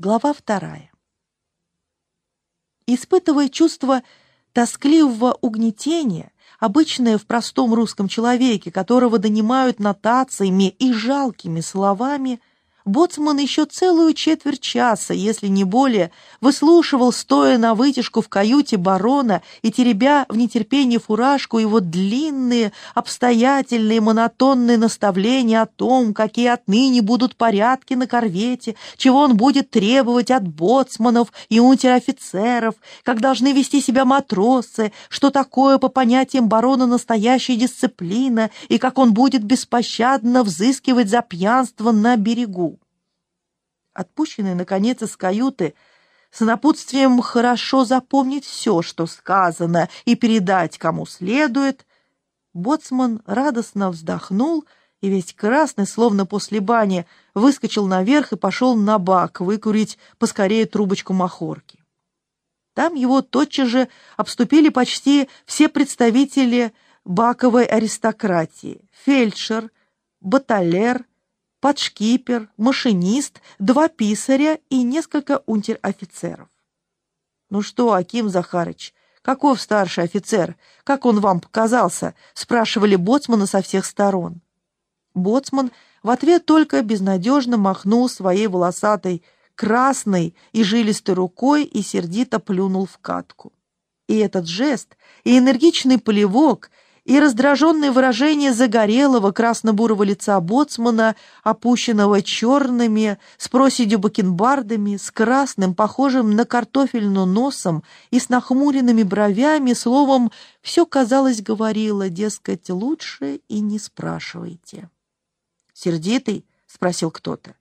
Глава вторая. Испытывая чувство тоскливого угнетения, обычное в простом русском человеке, которого донимают нотациями и жалкими словами, Боцман еще целую четверть часа, если не более, выслушивал, стоя на вытяжку в каюте барона и теребя в нетерпении фуражку его длинные, обстоятельные, монотонные наставления о том, какие отныне будут порядки на корвете, чего он будет требовать от боцманов и унтер-офицеров, как должны вести себя матросы, что такое по понятиям барона настоящая дисциплина и как он будет беспощадно взыскивать за пьянство на берегу отпущенный, наконец, из каюты, с напутствием хорошо запомнить все, что сказано, и передать кому следует, боцман радостно вздохнул и весь красный, словно после бани, выскочил наверх и пошел на бак выкурить поскорее трубочку махорки. Там его тотчас же обступили почти все представители баковой аристократии — фельдшер, баталер, подшкипер, машинист, два писаря и несколько унтер-офицеров. «Ну что, Аким Захарыч, каков старший офицер? Как он вам показался?» — спрашивали боцмана со всех сторон. Боцман в ответ только безнадежно махнул своей волосатой, красной и жилистой рукой и сердито плюнул в катку. И этот жест, и энергичный полевок — и раздраженное выражение загорелого красно-бурого лица боцмана, опущенного черными, с проседью бакенбардами, с красным, похожим на картофельну носом и с нахмуренными бровями, словом, все, казалось, говорило, дескать, лучше и не спрашивайте. «Сердитый?» — спросил кто-то.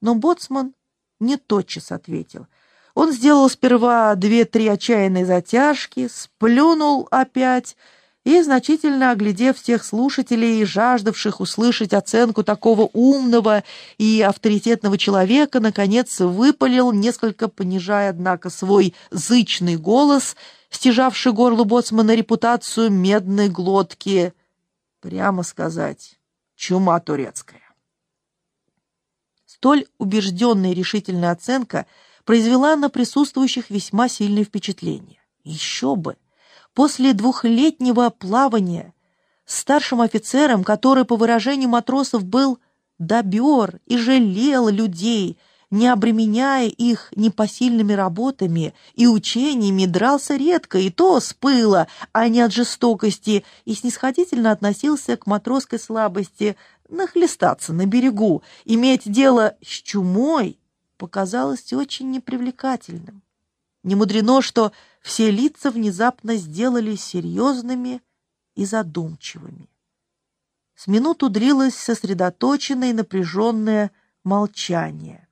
Но боцман не тотчас ответил. Он сделал сперва две-три отчаянные затяжки, сплюнул опять — и, значительно оглядев всех слушателей, жаждавших услышать оценку такого умного и авторитетного человека, наконец выпалил, несколько понижая, однако, свой зычный голос, стяжавший горлу боцмана репутацию медной глотки. Прямо сказать, чума турецкая. Столь убежденная и решительная оценка произвела на присутствующих весьма сильное впечатление. Еще бы! После двухлетнего плавания старшим офицером, который, по выражению матросов, был добер и жалел людей, не обременяя их непосильными работами и учениями, дрался редко, и то с пыла, а не от жестокости, и снисходительно относился к матросской слабости нахлестаться на берегу, иметь дело с чумой, показалось очень непривлекательным. Не мудрено, что все лица внезапно сделались серьезными и задумчивыми. С минуту длилось сосредоточенное и напряженное молчание.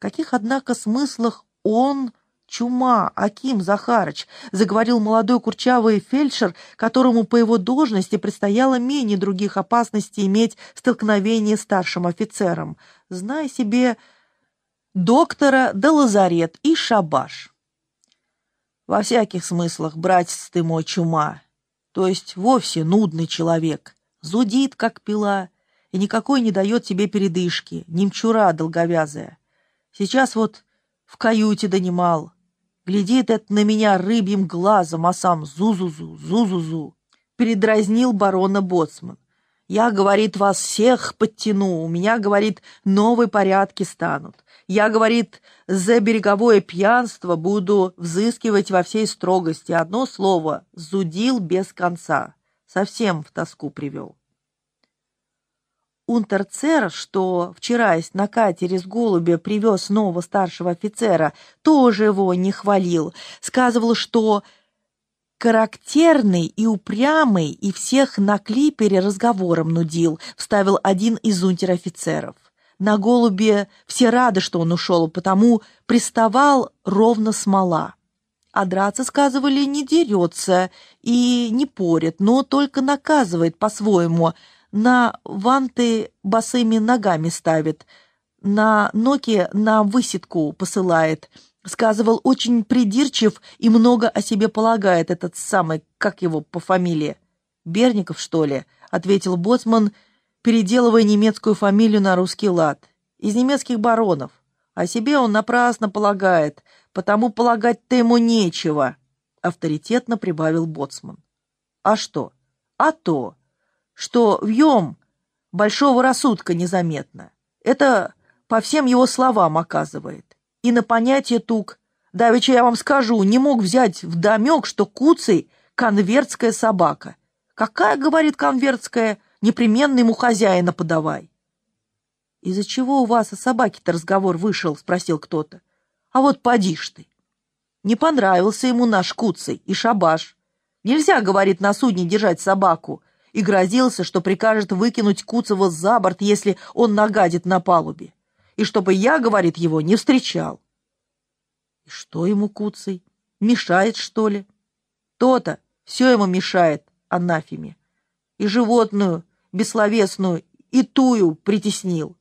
Каких, однако, смыслах он, чума, Аким Захарыч, заговорил молодой курчавый фельдшер, которому по его должности предстояло менее других опасностей иметь столкновение с старшим офицером, зная себе доктора да лазарет и шабаш. Во всяких смыслах, братец ты мой чума, то есть вовсе нудный человек, зудит, как пила, и никакой не дает тебе передышки, немчура долговязая. Сейчас вот в каюте донимал, глядит это на меня рыбьим глазом, а сам зу-зу-зу, зу-зу-зу, передразнил барона Боцман. Я, говорит, вас всех подтяну, у меня, говорит, новые порядки станут. Я, говорит, за береговое пьянство буду взыскивать во всей строгости. Одно слово — зудил без конца. Совсем в тоску привел. Унтерцер, что вчера на катере с голубя привез нового старшего офицера, тоже его не хвалил. Сказывал, что характерный и упрямый, и всех на клипере разговором нудил, вставил один из унтер-офицеров. На голубе все рады, что он ушел, потому приставал ровно смола. А драться, сказывали, не дерется и не порит, но только наказывает по-своему. На ванты босыми ногами ставит, на ноги на высидку посылает — Сказывал, очень придирчив и много о себе полагает этот самый, как его по фамилии. «Берников, что ли?» — ответил Боцман, переделывая немецкую фамилию на русский лад. «Из немецких баронов. О себе он напрасно полагает, потому полагать-то ему нечего, авторитетно прибавил боцман. А что? А то, что вьем большого рассудка незаметно. Это по всем его словам оказывает. И на понятие тук. Давеча я вам скажу, не мог взять в домек, что Куцей — конвертская собака. Какая, говорит, конвертская, непременно ему хозяина подавай. «Из-за чего у вас о собаке-то разговор вышел?» — спросил кто-то. «А вот поди ж ты!» Не понравился ему наш Куцей и шабаш. Нельзя, говорит, на судне держать собаку, и грозился, что прикажет выкинуть Куцева за борт, если он нагадит на палубе. И чтобы я, говорит, его не встречал. И что ему Куцей? Мешает, что ли? То-то, все ему мешает, анафеме. И животную, бессловесную, и тую притеснил.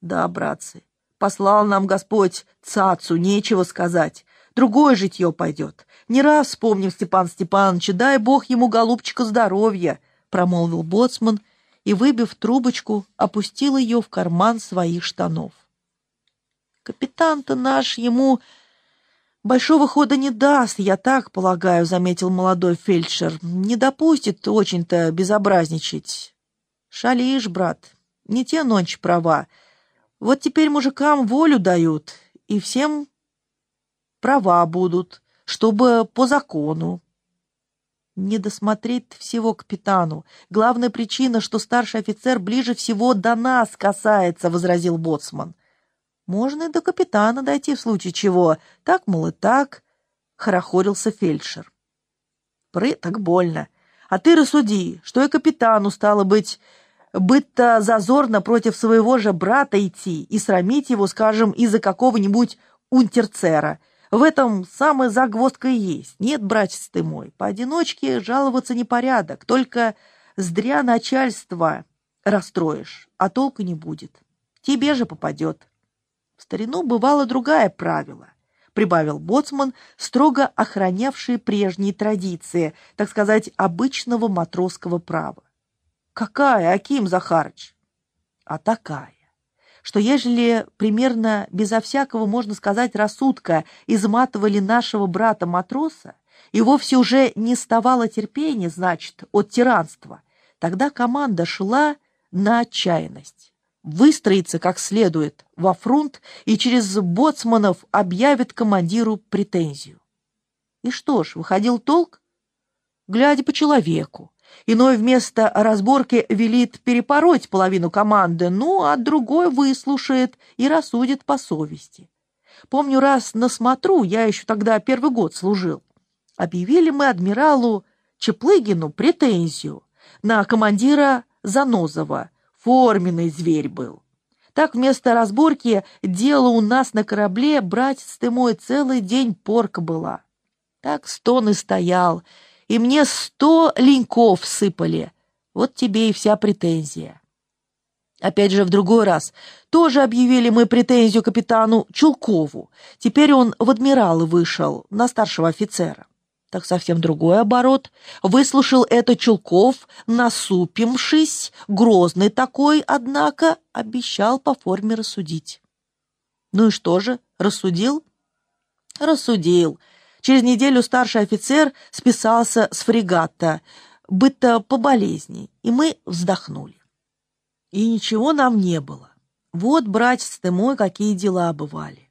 Да, братцы, послал нам Господь цацу, нечего сказать. Другое житье пойдет. Не раз вспомним Степан Степановича, дай Бог ему, голубчика, здоровья, промолвил боцман и, выбив трубочку, опустил ее в карман своих штанов. Капитан-то наш ему большого хода не даст, я так полагаю, заметил молодой фельдшер. Не допустит очень-то безобразничать. Шалишь, брат, не те ночи права. Вот теперь мужикам волю дают, и всем права будут, чтобы по закону. Не досмотреть всего капитану. Главная причина, что старший офицер ближе всего до нас касается, — возразил боцман. Можно и до капитана дойти в случае чего. Так, мол, и так, — хорохорился фельдшер. Пры, так больно. А ты рассуди, что и капитану стало быть быть-то зазорно против своего же брата идти и срамить его, скажем, из-за какого-нибудь унтерцера. В этом самая загвоздка и есть. Нет, братец ты мой, поодиночке жаловаться непорядок, только зря начальство расстроишь, а толку не будет. Тебе же попадет. В старину бывало другое правило, прибавил боцман, строго охранявший прежние традиции, так сказать, обычного матросского права. Какая, Аким Захарыч? А такая, что ежели примерно безо всякого, можно сказать, рассудка изматывали нашего брата-матроса, и вовсе уже не ставало терпения, значит, от тиранства, тогда команда шла на отчаянность. Выстроится как следует во фронт и через боцманов объявит командиру претензию. И что ж, выходил толк? Глядя по человеку, Иной вместо разборки велит перепороть половину команды, ну, а другой выслушает и рассудит по совести. Помню, раз на смотру, я еще тогда первый год служил, объявили мы адмиралу Чеплыгину претензию на командира Занозова. Форменный зверь был. Так вместо разборки дело у нас на корабле, братец ты мой, целый день порка была. Так стон и стоял, и мне сто леньков сыпали. Вот тебе и вся претензия. Опять же, в другой раз тоже объявили мы претензию капитану Чулкову. Теперь он в адмиралы вышел, на старшего офицера. Так совсем другой оборот. Выслушал это Чулков, насупимшись, грозный такой, однако, обещал по форме рассудить. Ну и что же, рассудил? Рассудил. Через неделю старший офицер списался с фрегата, будто по болезни, и мы вздохнули. И ничего нам не было. Вот, братец ты мой, какие дела бывали.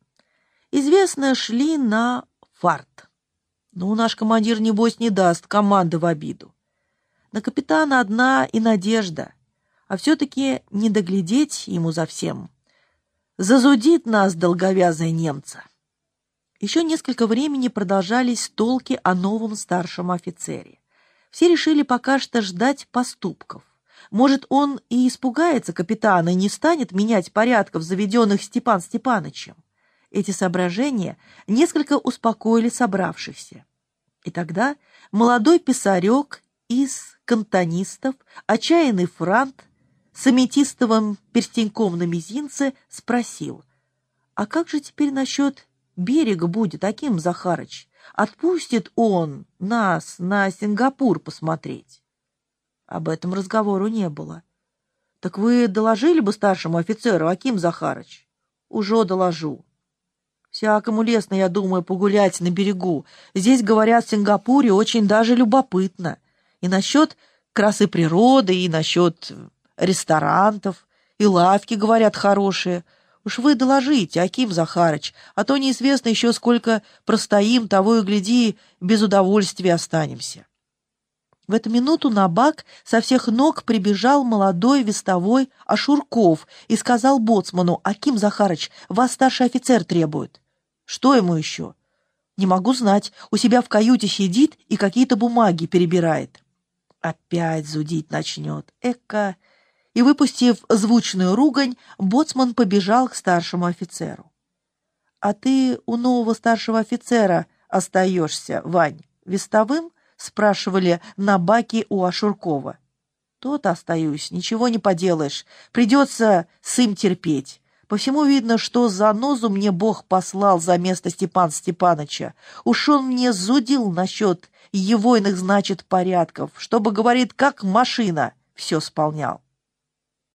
Известно, шли на фарт. Ну, наш командир, небось, не даст команды в обиду. На капитана одна и надежда, а все-таки не доглядеть ему за всем. Зазудит нас долговязая немца. Еще несколько времени продолжались толки о новом старшем офицере. Все решили пока что ждать поступков. Может, он и испугается капитана и не станет менять порядков, заведенных Степан Степанычем. Эти соображения несколько успокоили собравшихся. И тогда молодой писарек из кантонистов, отчаянный франт с аметистовым перстеньком на мизинце спросил, «А как же теперь насчет берега будет, Аким Захарыч? Отпустит он нас на Сингапур посмотреть? Об этом разговору не было. Так вы доложили бы старшему офицеру, Аким Захарыч? Уже доложу. Всякому лестно, я думаю, погулять на берегу. Здесь, говорят, в Сингапуре очень даже любопытно. И насчет красы природы, и насчет ресторанов, и лавки, говорят, хорошие. Уж вы доложите, Аким Захарыч, а то неизвестно еще сколько простоим, того и гляди, без удовольствия останемся. В эту минуту на бак со всех ног прибежал молодой вестовой Ашурков и сказал боцману, «Аким Захарыч, вас старший офицер требует». «Что ему еще?» «Не могу знать. У себя в каюте сидит и какие-то бумаги перебирает». Опять зудить начнет. Эка! И, выпустив звучную ругань, боцман побежал к старшему офицеру. «А ты у нового старшего офицера остаешься, Вань, вестовым?» спрашивали на баке у Ашуркова. Тот остаюсь, ничего не поделаешь. Придется с им терпеть. По всему видно, что за нозу мне Бог послал за место Степан Степаныча. Уж он мне зудил насчет его иных, значит, порядков, чтобы, говорит, как машина, все сполнял.